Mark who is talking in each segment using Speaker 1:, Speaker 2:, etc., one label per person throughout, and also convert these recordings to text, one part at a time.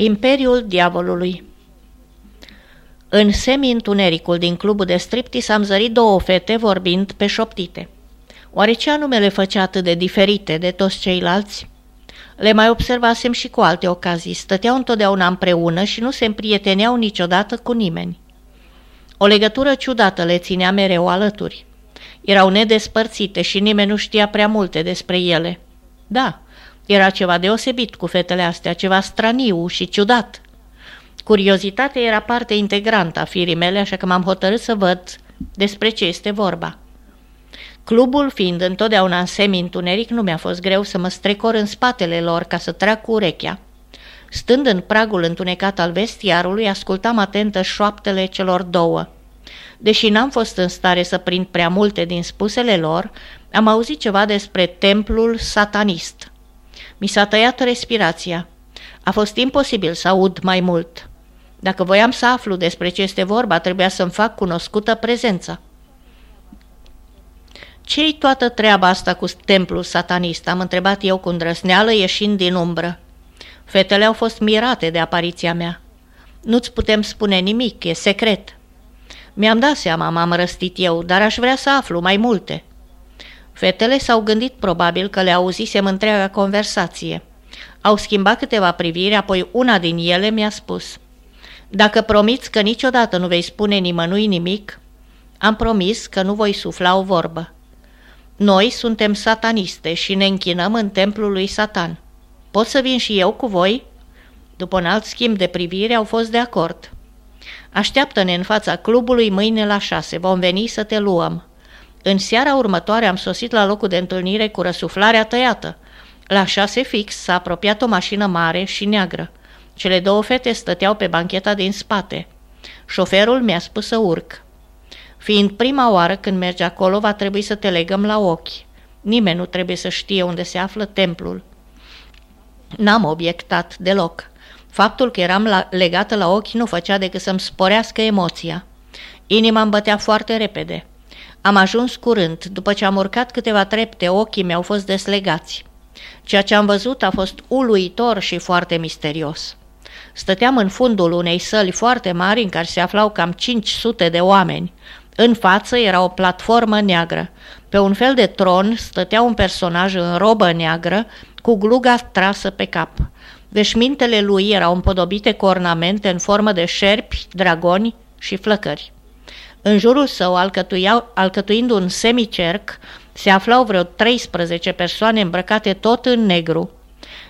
Speaker 1: Imperiul Diavolului În semi-întunericul din clubul de striptease am zărit două fete vorbind pe șoptite. Oare ce anume le făcea atât de diferite de toți ceilalți? Le mai observasem și cu alte ocazii. Stăteau întotdeauna împreună și nu se împrieteneau niciodată cu nimeni. O legătură ciudată le ținea mereu alături. Erau nedespărțite și nimeni nu știa prea multe despre ele. Da, era ceva deosebit cu fetele astea, ceva straniu și ciudat. Curiozitatea era parte integrantă a firii mele, așa că m-am hotărât să văd despre ce este vorba. Clubul fiind întotdeauna în semi-întuneric, nu mi-a fost greu să mă strecor în spatele lor ca să trag cu urechea. Stând în pragul întunecat al vestiarului, ascultam atentă șoaptele celor două. Deși n-am fost în stare să prind prea multe din spusele lor, am auzit ceva despre templul satanist. Mi s-a tăiat respirația. A fost imposibil să aud mai mult. Dacă voiam să aflu despre ce este vorba, trebuia să-mi fac cunoscută prezența. Ce-i toată treaba asta cu templul satanist? Am întrebat eu cu îndrăsneală ieșind din umbră. Fetele au fost mirate de apariția mea. Nu-ți putem spune nimic, e secret. Mi-am dat seama, m-am răstit eu, dar aș vrea să aflu mai multe. Fetele s-au gândit probabil că le auzisem întreaga conversație. Au schimbat câteva priviri, apoi una din ele mi-a spus Dacă promiți că niciodată nu vei spune nimănui nimic, am promis că nu voi sufla o vorbă. Noi suntem sataniste și ne închinăm în templul lui Satan. Pot să vin și eu cu voi?" După un alt schimb de privire au fost de acord. Așteaptă-ne în fața clubului mâine la șase, vom veni să te luăm. În seara următoare am sosit la locul de întâlnire cu răsuflarea tăiată. La șase fix s-a apropiat o mașină mare și neagră. Cele două fete stăteau pe bancheta din spate. Șoferul mi-a spus să urc. Fiind prima oară când mergi acolo, va trebui să te legăm la ochi. Nimeni nu trebuie să știe unde se află templul. N-am obiectat deloc. Faptul că eram la, legată la ochi nu făcea decât să-mi sporească emoția. Inima îmi bătea foarte repede. Am ajuns curând. După ce am urcat câteva trepte, ochii mi-au fost deslegați. Ceea ce am văzut a fost uluitor și foarte misterios. Stăteam în fundul unei săli foarte mari în care se aflau cam 500 de oameni. În față era o platformă neagră. Pe un fel de tron stătea un personaj în robă neagră cu gluga trasă pe cap. Veșmintele lui erau împodobite cu ornamente în formă de șerpi, dragoni și flăcări. În jurul său, alcătuind un semicerc, se aflau vreo 13 persoane îmbrăcate tot în negru.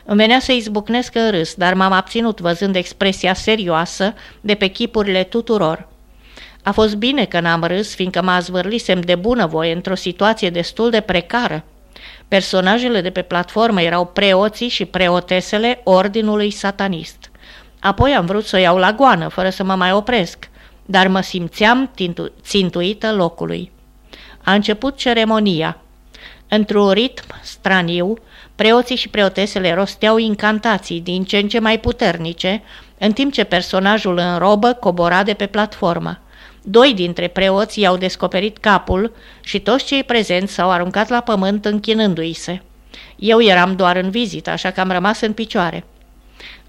Speaker 1: Îmi venea să izbucnesc în râs, dar m-am abținut văzând expresia serioasă de pe chipurile tuturor. A fost bine că n-am râs, fiindcă mă azvârlisem de bunăvoie într-o situație destul de precară. Personajele de pe platformă erau preoții și preotesele ordinului satanist. Apoi am vrut să o iau la goană, fără să mă mai opresc, dar mă simțeam țintuită locului. A început ceremonia. Într-un ritm straniu, preoții și preotesele rosteau incantații din ce în ce mai puternice, în timp ce personajul în robă cobora de pe platformă. Doi dintre preoți i-au descoperit capul și toți cei prezenți s-au aruncat la pământ închinându-i se. Eu eram doar în vizită, așa că am rămas în picioare.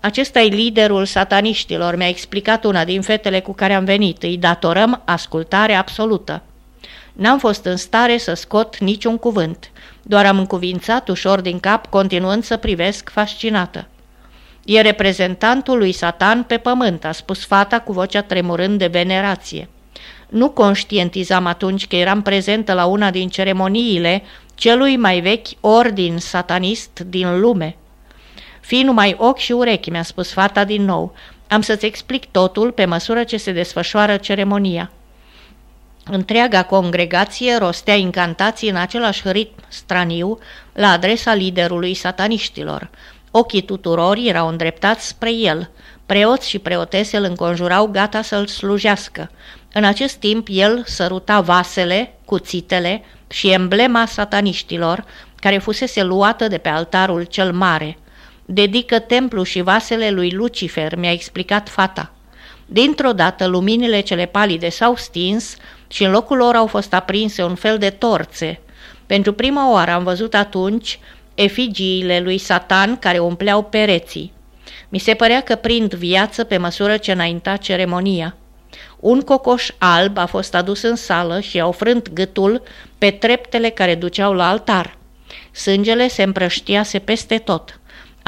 Speaker 1: Acesta e liderul sataniștilor, mi-a explicat una din fetele cu care am venit. Îi datorăm ascultare absolută. N-am fost în stare să scot niciun cuvânt, doar am încuvințat ușor din cap, continuând să privesc fascinată. E reprezentantul lui Satan pe pământ, a spus fata cu vocea tremurând de venerație. Nu conștientizam atunci că eram prezentă la una din ceremoniile celui mai vechi ordin satanist din lume. Fii numai ochi și urechi, mi-a spus fata din nou. Am să-ți explic totul pe măsură ce se desfășoară ceremonia. Întreaga congregație rostea incantații în același ritm straniu la adresa liderului sataniștilor. Ochii tuturor erau îndreptați spre el. Preoți și preotese îl înconjurau gata să-l slujească. În acest timp el săruta vasele, cuțitele și emblema sataniștilor, care fusese luată de pe altarul cel mare. Dedică templu și vasele lui Lucifer, mi-a explicat fata. Dintr-o dată, luminile cele palide s-au stins și în locul lor au fost aprinse un fel de torțe. Pentru prima oară am văzut atunci efigiile lui Satan care umpleau pereții. Mi se părea că prind viață pe măsură ce înainta ceremonia. Un cocoș alb a fost adus în sală și a frânt gâtul pe treptele care duceau la altar. Sângele se împrăștiase peste tot.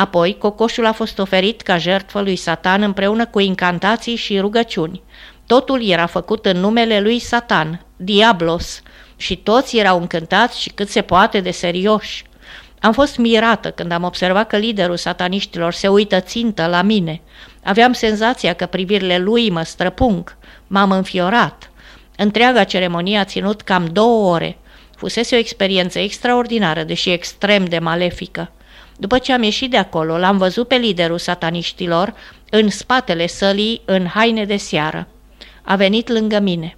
Speaker 1: Apoi, cocoșul a fost oferit ca jertfă lui Satan împreună cu incantații și rugăciuni. Totul era făcut în numele lui Satan, Diablos, și toți erau încântați și cât se poate de serioși. Am fost mirată când am observat că liderul sataniștilor se uită țintă la mine. Aveam senzația că privirile lui mă străpung. M-am înfiorat. Întreaga ceremonie a ținut cam două ore. Fusese o experiență extraordinară, deși extrem de malefică. După ce am ieșit de acolo, l-am văzut pe liderul sataniștilor în spatele sălii în haine de seară. A venit lângă mine.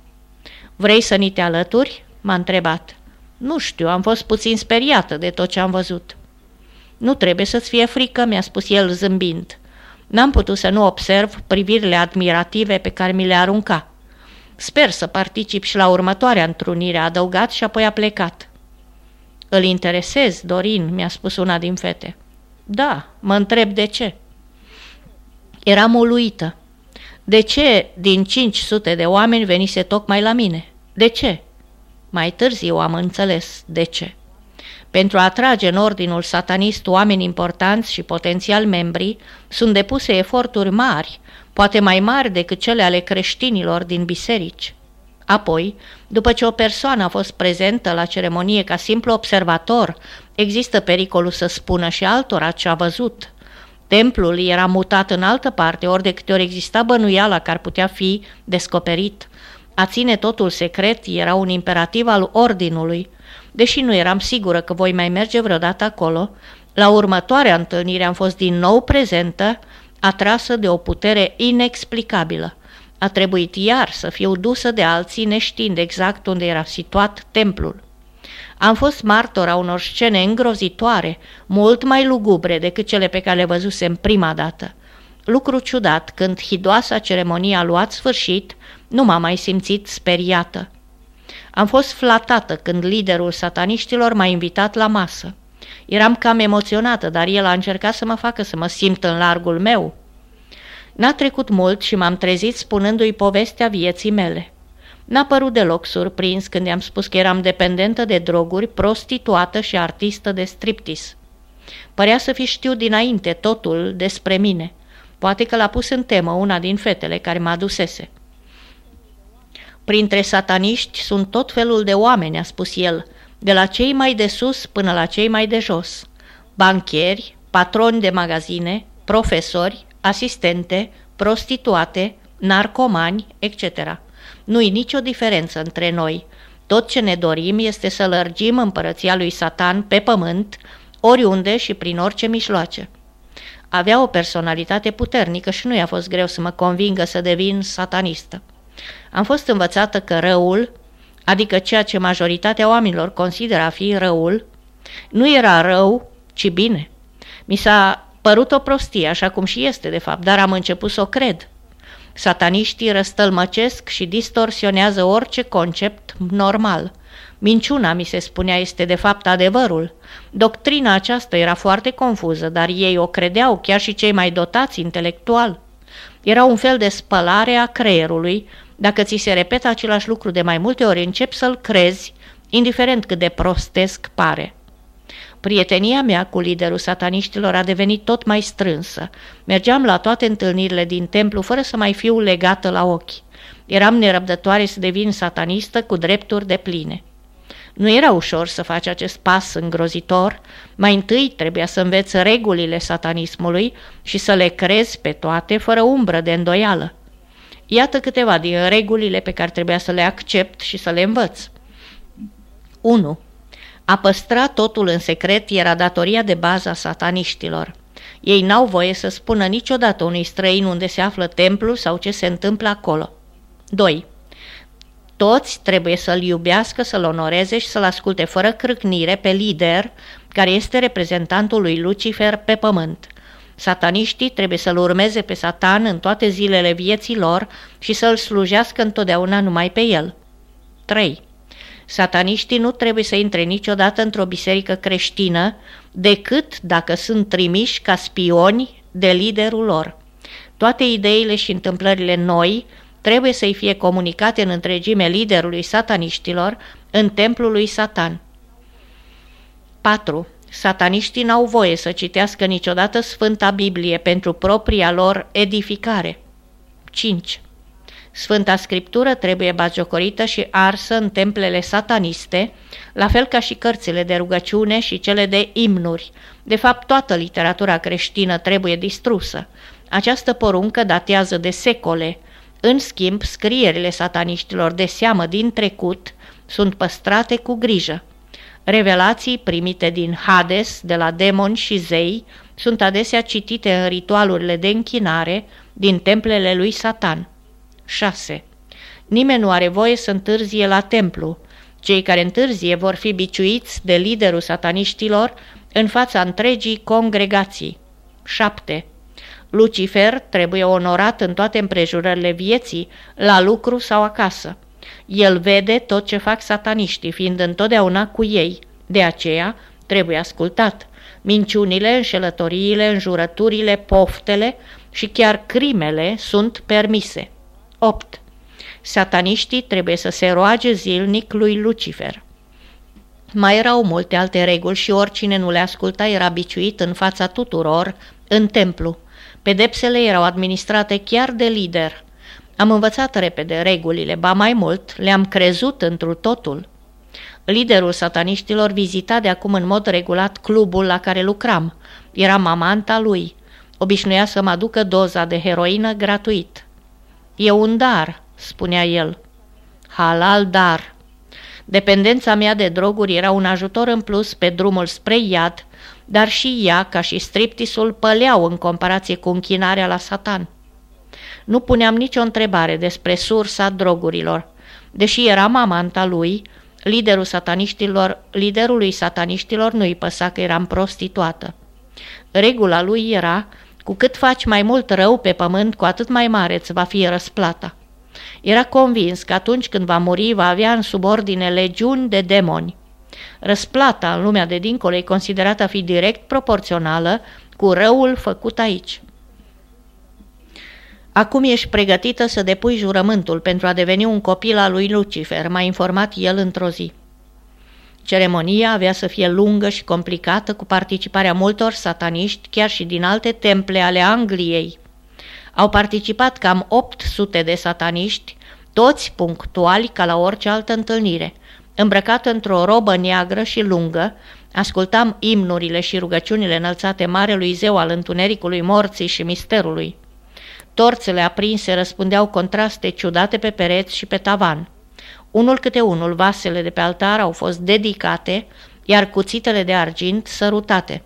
Speaker 1: Vrei să ni te alături?" m-a întrebat. Nu știu, am fost puțin speriată de tot ce am văzut. Nu trebuie să-ți fie frică, mi-a spus el zâmbind. N-am putut să nu observ privirile admirative pe care mi le arunca. Sper să particip și la următoarea întrunire, a adăugat și apoi a plecat. Îl interesez, Dorin, mi-a spus una din fete. Da, mă întreb de ce. Eram uluită. De ce din 500 de oameni venise tocmai la mine? De ce? Mai târziu am înțeles de ce. Pentru a atrage în ordinul satanist oameni importanți și potențial membri, sunt depuse eforturi mari, poate mai mari decât cele ale creștinilor din biserici. Apoi, după ce o persoană a fost prezentă la ceremonie ca simplu observator, există pericolul să spună și altora ce a văzut. Templul era mutat în altă parte, ori de câte ori exista bănuiala că ar putea fi descoperit. A ține totul secret era un imperativ al ordinului. Deși nu eram sigură că voi mai merge vreodată acolo, la următoarea întâlnire am fost din nou prezentă, atrasă de o putere inexplicabilă. A trebuit iar să fiu dusă de alții neștiind exact unde era situat templul. Am fost martor a unor scene îngrozitoare, mult mai lugubre decât cele pe care le văzusem prima dată. Lucru ciudat, când hidoasa ceremonie a luat sfârșit, nu m-am mai simțit speriată. Am fost flatată când liderul sataniștilor m-a invitat la masă. Eram cam emoționată, dar el a încercat să mă facă să mă simt în largul meu. N-a trecut mult și m-am trezit spunându-i povestea vieții mele. N-a părut deloc surprins când i-am spus că eram dependentă de droguri, prostituată și artistă de striptis. Părea să fi știut dinainte totul despre mine. Poate că l-a pus în temă una din fetele care mă adusese. Printre sataniști sunt tot felul de oameni, a spus el, de la cei mai de sus până la cei mai de jos. Banchieri, patroni de magazine, profesori, asistente, prostituate, narcomani, etc. Nu-i nicio diferență între noi. Tot ce ne dorim este să lărgim împărăția lui Satan pe pământ, oriunde și prin orice mijloace. Avea o personalitate puternică și nu i-a fost greu să mă convingă să devin satanistă. Am fost învățată că răul, adică ceea ce majoritatea oamenilor consideră a fi răul, nu era rău, ci bine. Mi s-a părut o prostie, așa cum și este de fapt, dar am început să o cred. Sataniștii răstălmăcesc și distorsionează orice concept normal. Minciuna, mi se spunea, este de fapt adevărul. Doctrina aceasta era foarte confuză, dar ei o credeau, chiar și cei mai dotați intelectual. Era un fel de spălare a creierului. Dacă ți se repetă același lucru de mai multe ori, începi să-l crezi, indiferent cât de prostesc pare. Prietenia mea cu liderul sataniștilor a devenit tot mai strânsă. Mergeam la toate întâlnirile din templu fără să mai fiu legată la ochi. Eram nerăbdătoare să devin satanistă cu drepturi de pline. Nu era ușor să faci acest pas îngrozitor. Mai întâi trebuia să înveți regulile satanismului și să le crezi pe toate fără umbră de îndoială. Iată câteva din regulile pe care trebuia să le accept și să le învăț. 1. A păstra totul în secret era datoria de bază a sataniștilor. Ei n-au voie să spună niciodată unui străin unde se află templul sau ce se întâmplă acolo. 2. Toți trebuie să-l iubească, să-l onoreze și să-l asculte fără crâcnire pe lider, care este reprezentantul lui Lucifer pe pământ. Sataniștii trebuie să-l urmeze pe Satan în toate zilele vieții lor și să-l slujească întotdeauna numai pe el. 3. Sataniștii nu trebuie să intre niciodată într-o biserică creștină decât dacă sunt trimiși ca spioni de liderul lor. Toate ideile și întâmplările noi trebuie să-i fie comunicate în întregime liderului sataniștilor în templul lui Satan. 4. Sataniștii n-au voie să citească niciodată Sfânta Biblie pentru propria lor edificare. 5. Sfânta Scriptură trebuie bagiocorită și arsă în templele sataniste, la fel ca și cărțile de rugăciune și cele de imnuri. De fapt, toată literatura creștină trebuie distrusă. Această poruncă datează de secole. În schimb, scrierile sataniștilor de seamă din trecut sunt păstrate cu grijă. Revelații primite din Hades, de la demoni și zei, sunt adesea citite în ritualurile de închinare din templele lui Satan. 6. Nimeni nu are voie să întârzie la templu. Cei care întârzie vor fi biciuiți de liderul sataniștilor în fața întregii congregații. 7. Lucifer trebuie onorat în toate împrejurările vieții, la lucru sau acasă. El vede tot ce fac sataniștii, fiind întotdeauna cu ei. De aceea trebuie ascultat. Minciunile, înșelătoriile, înjurăturile, poftele și chiar crimele sunt permise. 8. Sataniștii trebuie să se roage zilnic lui Lucifer. Mai erau multe alte reguli și oricine nu le asculta era biciuit în fața tuturor în templu. Pedepsele erau administrate chiar de lider. Am învățat repede regulile, ba mai mult, le-am crezut întru totul. Liderul sataniștilor vizita de acum în mod regulat clubul la care lucram. Era mamanta lui. Obișnuia să mă aducă doza de heroină gratuit. E un dar, spunea el. Halal dar. Dependența mea de droguri era un ajutor în plus pe drumul spre iad, dar și ea, ca și striptisul, păleau în comparație cu închinarea la satan. Nu puneam nicio întrebare despre sursa drogurilor. Deși era mamanta lui, liderul sataniștilor, liderului sataniștilor nu-i păsa că eram prostituată. Regula lui era cu cât faci mai mult rău pe pământ, cu atât mai mare îți va fi răsplata. Era convins că atunci când va muri, va avea în subordine legiuni de demoni. Răsplata în lumea de dincolo e considerată a fi direct proporțională cu răul făcut aici. Acum ești pregătită să depui jurământul pentru a deveni un copil al lui Lucifer, m-a informat el într-o zi. Ceremonia avea să fie lungă și complicată cu participarea multor sataniști, chiar și din alte temple ale Angliei. Au participat cam 800 de sataniști, toți punctuali ca la orice altă întâlnire. Îmbrăcat într-o robă neagră și lungă, ascultam imnurile și rugăciunile înălțate Marelui Zeu al Întunericului Morții și Misterului. Torțele aprinse răspundeau contraste ciudate pe pereți și pe tavan. Unul câte unul, vasele de pe altar au fost dedicate, iar cuțitele de argint sărutate.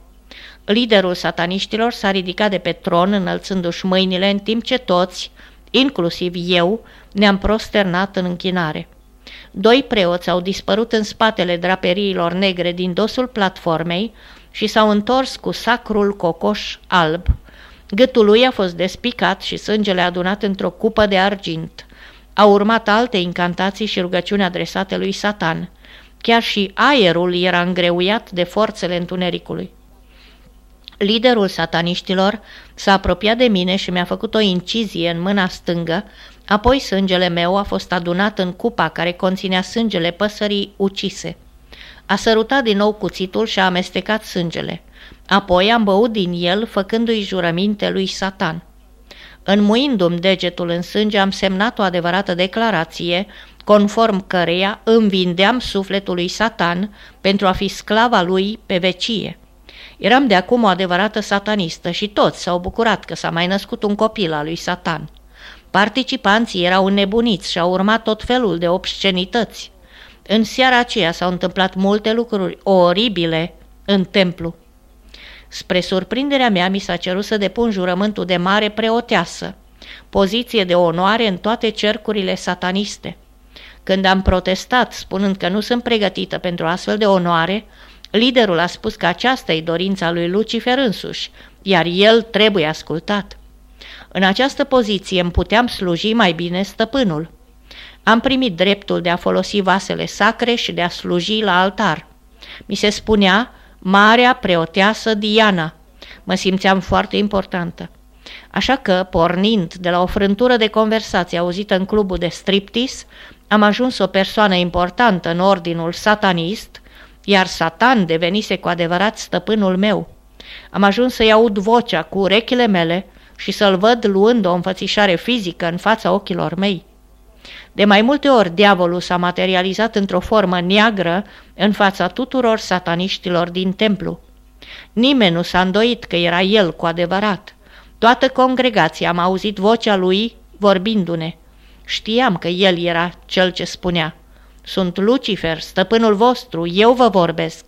Speaker 1: Liderul sataniștilor s-a ridicat de pe tron înălțându-și mâinile în timp ce toți, inclusiv eu, ne-am prosternat în închinare. Doi preoți au dispărut în spatele draperiilor negre din dosul platformei și s-au întors cu sacrul cocoș alb. Gâtul lui a fost despicat și sângele adunat într-o cupă de argint. Au urmat alte incantații și rugăciuni adresate lui Satan. Chiar și aerul era îngreuiat de forțele întunericului. Liderul sataniștilor s-a apropiat de mine și mi-a făcut o incizie în mâna stângă, apoi sângele meu a fost adunat în cupa care conținea sângele păsării ucise. A sărutat din nou cuțitul și a amestecat sângele. Apoi am băut din el, făcându-i jurăminte lui Satan. Înmuindu-mi degetul în sânge, am semnat o adevărată declarație, conform căreia învindeam sufletul lui Satan pentru a fi sclava lui pe vecie. Eram de acum o adevărată satanistă și toți s-au bucurat că s-a mai născut un copil al lui Satan. Participanții erau înnebuniți și au urmat tot felul de obscenități. În seara aceea s-au întâmplat multe lucruri oribile în templu. Spre surprinderea mea, mi s-a cerut să depun jurământul de mare preoteasă, poziție de onoare în toate cercurile sataniste. Când am protestat, spunând că nu sunt pregătită pentru astfel de onoare, liderul a spus că aceasta e dorința lui Lucifer însuși, iar el trebuie ascultat. În această poziție îmi puteam sluji mai bine stăpânul. Am primit dreptul de a folosi vasele sacre și de a sluji la altar. Mi se spunea Marea Preoteasă Diana. Mă simțeam foarte importantă. Așa că, pornind de la o frântură de conversație auzită în clubul de striptis, am ajuns o persoană importantă în ordinul satanist, iar Satan devenise cu adevărat stăpânul meu. Am ajuns să-i aud vocea cu urechile mele și să-l văd luând o înfățișare fizică în fața ochilor mei. De mai multe ori diavolul s-a materializat într-o formă neagră în fața tuturor sataniștilor din templu. Nimeni nu s-a îndoit că era el cu adevărat. Toată congregația am auzit vocea lui vorbindu-ne. Știam că el era cel ce spunea. Sunt Lucifer, stăpânul vostru, eu vă vorbesc.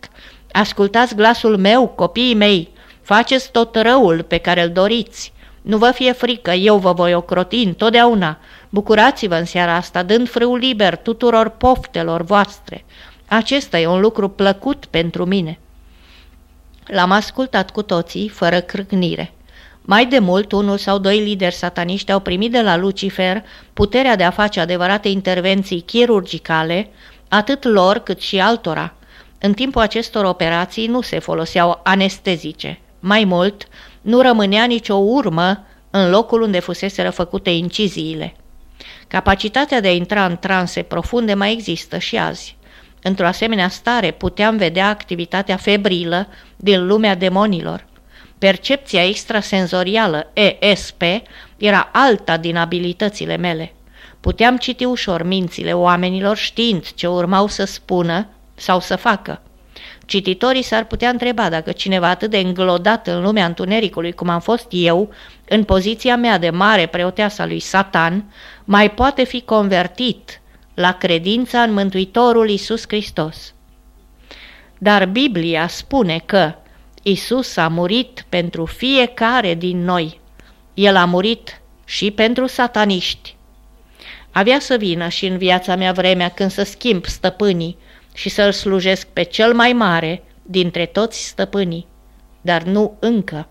Speaker 1: Ascultați glasul meu, copiii mei, faceți tot răul pe care îl doriți. Nu vă fie frică, eu vă voi ocroti întotdeauna. Bucurați-vă în seara asta, dând frâul liber tuturor poftelor voastre. Acesta e un lucru plăcut pentru mine. L-am ascultat cu toții, fără crâcnire. Mai de mult, unul sau doi lideri sataniști au primit de la Lucifer puterea de a face adevărate intervenții chirurgicale, atât lor cât și altora. În timpul acestor operații nu se foloseau anestezice. Mai mult, nu rămânea nicio urmă în locul unde fuseseră făcute inciziile. Capacitatea de a intra în transe profunde mai există și azi. Într-o asemenea stare puteam vedea activitatea febrilă din lumea demonilor. Percepția extrasenzorială, ESP, era alta din abilitățile mele. Puteam citi ușor mințile oamenilor știind ce urmau să spună sau să facă. Cititorii s-ar putea întreba dacă cineva atât de înglodat în lumea întunericului cum am fost eu, în poziția mea de mare preoteasa lui Satan, mai poate fi convertit la credința în Mântuitorul Isus Hristos. Dar Biblia spune că Isus a murit pentru fiecare din noi. El a murit și pentru sataniști. Avea să vină și în viața mea vremea când să schimb stăpânii și să-l slujesc pe cel mai mare dintre toți stăpânii, dar nu încă.